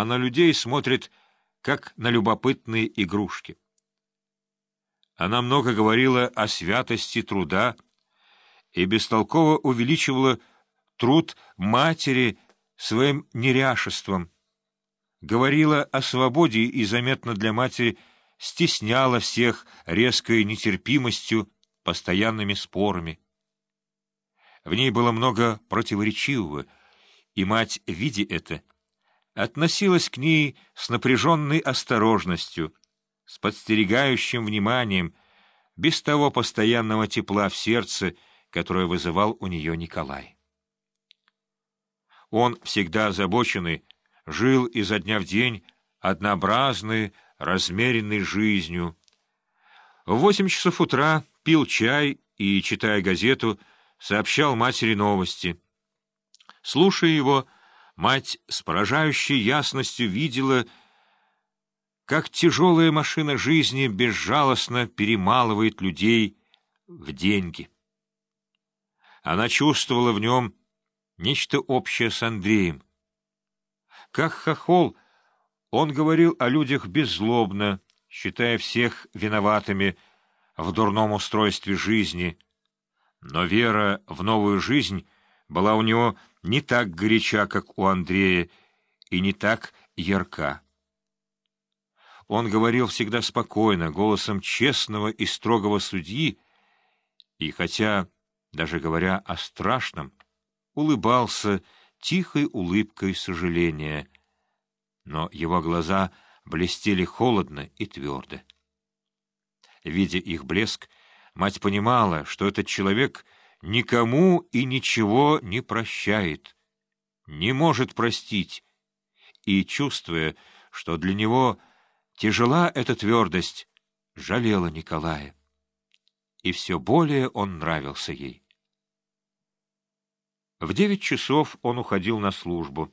а на людей смотрит, как на любопытные игрушки. Она много говорила о святости труда и бестолково увеличивала труд матери своим неряшеством, говорила о свободе и заметно для матери стесняла всех резкой нетерпимостью, постоянными спорами. В ней было много противоречивого, и мать, видя это, относилась к ней с напряженной осторожностью, с подстерегающим вниманием, без того постоянного тепла в сердце, которое вызывал у нее Николай. Он, всегда озабоченный, жил изо дня в день однообразной, размеренной жизнью. В восемь часов утра пил чай и, читая газету, сообщал матери новости. Слушая его, мать с поражающей ясностью видела, как тяжелая машина жизни безжалостно перемалывает людей в деньги. Она чувствовала в нем нечто общее с Андреем. Как хохол, он говорил о людях беззлобно, считая всех виноватыми в дурном устройстве жизни, но вера в новую жизнь была у него не так горяча, как у Андрея, и не так ярка. Он говорил всегда спокойно, голосом честного и строгого судьи, и хотя, даже говоря о страшном, улыбался тихой улыбкой сожаления, но его глаза блестели холодно и твердо. Видя их блеск, мать понимала, что этот человек никому и ничего не прощает, не может простить, и, чувствуя, что для него Тяжела эта твердость, жалела Николая. И все более он нравился ей. В девять часов он уходил на службу.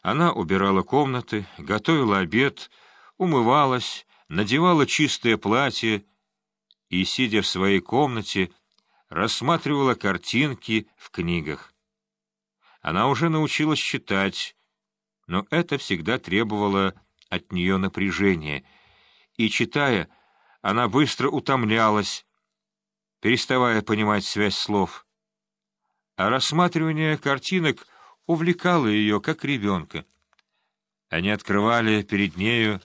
Она убирала комнаты, готовила обед, умывалась, надевала чистое платье и, сидя в своей комнате, рассматривала картинки в книгах. Она уже научилась читать, но это всегда требовало от нее напряжение, и, читая, она быстро утомлялась, переставая понимать связь слов. А рассматривание картинок увлекало ее, как ребенка. Они открывали перед нею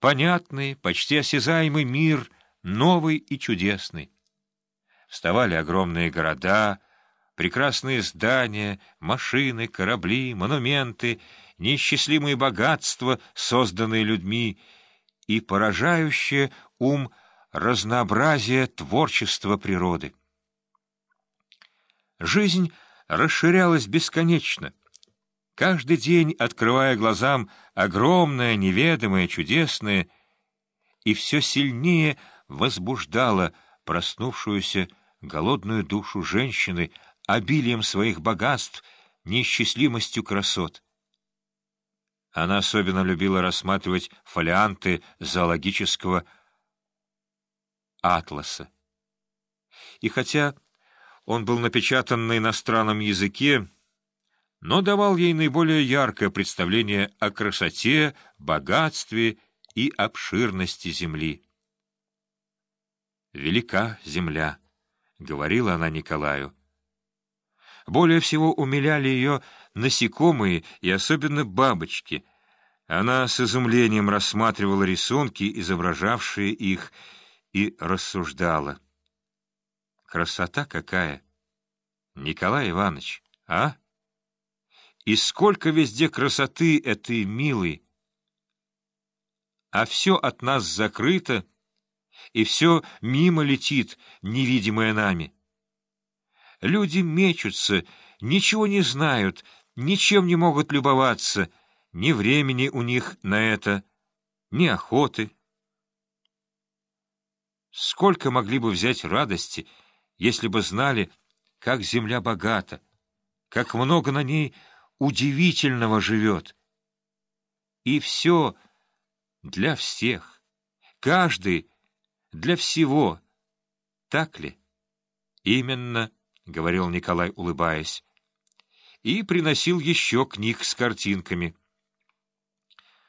понятный, почти осязаемый мир, новый и чудесный. Вставали огромные города, прекрасные здания, машины, корабли, монументы — неисчислимые богатства, созданные людьми, и поражающее ум разнообразие творчества природы. Жизнь расширялась бесконечно, каждый день открывая глазам огромное, неведомое, чудесное, и все сильнее возбуждала проснувшуюся голодную душу женщины обилием своих богатств, неисчислимостью красот. Она особенно любила рассматривать фолианты зоологического атласа. И хотя он был напечатан на иностранном языке, но давал ей наиболее яркое представление о красоте, богатстве и обширности земли. «Велика земля», — говорила она Николаю. Более всего умиляли ее насекомые и особенно бабочки. Она с изумлением рассматривала рисунки, изображавшие их, и рассуждала. Красота какая! Николай Иванович, а? И сколько везде красоты этой милой! А все от нас закрыто, и все мимо летит, невидимое нами. Люди мечутся, ничего не знают, ничем не могут любоваться, ни времени у них на это, ни охоты. Сколько могли бы взять радости, если бы знали, как земля богата, как много на ней удивительного живет. И все для всех, каждый для всего, так ли? Именно — говорил Николай, улыбаясь, и приносил еще книг с картинками.